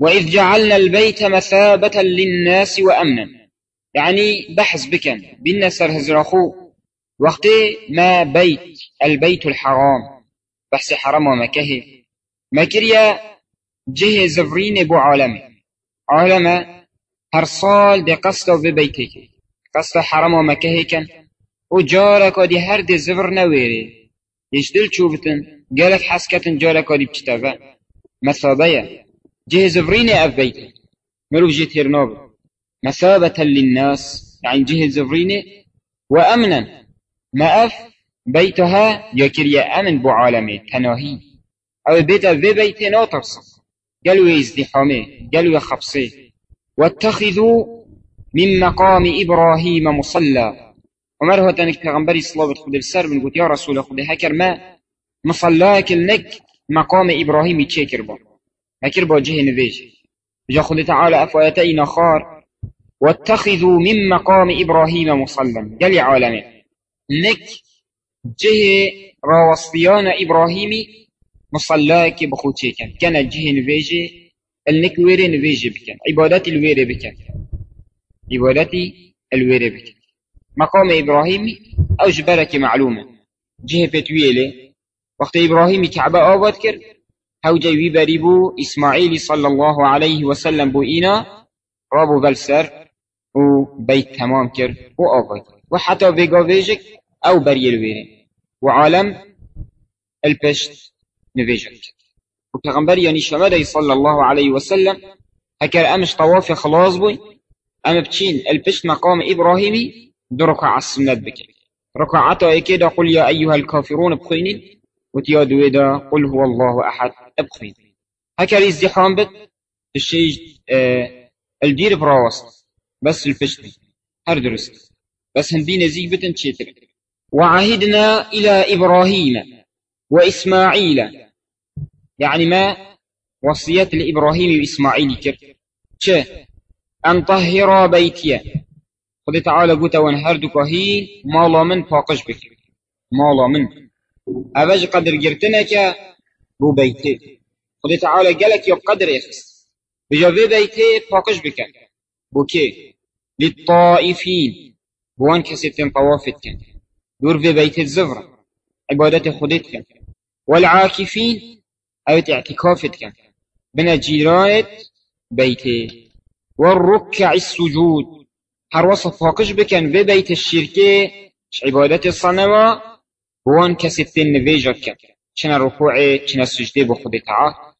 وإذ جعلنا البيت مثابة للناس وأمنا. يعني بحث بكن بالناس هزرخو وقت ما بيت البيت الحرام. بحث حرام ومكه مكريا جه زفرين بو عالمي. عالم هر صال دي قصد ببيتك. قصد حرام ومكه كان وجارك ودي هر دي زفر نويري. يشدل شوفتن قالك حسكتن جارك ودي بتشتغل مثابية جه زفرين اف بيتك مروف جيت هرنوب مثابة للناس. يعني جه زفرين وأمنا. ما أف بيتها يكريا أمن بو عالمي. تناهي أو بيتا في بيت ناطرس قالوا ازدحامي قالوا خبصي. واتخذوا من مقام إبراهيم مصلى. عمر هو تنك پیغمبری صلى الله عليه وسلم قلت يا رسول خود هكر ما مصلاك النك مقام إبراهيم تشكر با هكر با جه نبيج. جا تعالى أفواتي خار واتخذوا من مقام إبراهيم مصلى قال عالمي نك جه راوصيان إبراهيمي مصلاك بخوتي كان. كان جه نبيجي النك ويري نبيجي بكن. عبادات الويري بكن. عبادتي الويري بكن. مقام إبراهيمي أو جبرك معلومة جه بتويلة وقت إبراهيمي كعبة آباد كر هو جيوي بريبو إسماعيل صلى الله عليه وسلم بو إينا رابو بلسر و بيت تمام كر و آباد وحتى بيقا فيجك أو بري الويري وعالم البشت نفيجك وكغنبر يعني شمالي صلى الله عليه وسلم هكر أمش طواف خلاص بوي أما بتشين البشت مقام إبراهيمي دو ركع السنة بك ركعتا كده قل يا أيها الكافرون بخينين وتيا دويدا قل هو الله أحد. أبخين هكا ازدحام بت الشيء آه الدير براوست. بس البشت هر درست. بس هندين زيك بتن تشيتر وعهدنا إلى إبراهيم وإسماعيل. يعني ما وصية لإبراهيم وإسماعيل كر أن طهر بيتي. خدي تعالى قوتا وان هردوكا هي مالا من فاقش بك. مالا من. أبج قدر جرتنك بو بيتي. خدي تعالى قالك يب قدر يخس. بجا في بيتي فاقش بك. بو كي؟ للطائفين. بوان كسيتين طوافت كان. دور في بيت الزفرة. عبادة خديت كان. والعاكفين أو اعتكافت بنا جيرانة بيتي. والركع السجود. هر وصف فاقش بكن في بيت الشركة. عبادة وان كستين نفيجا كن چنا ركوعي چنا سجده بخود تعالى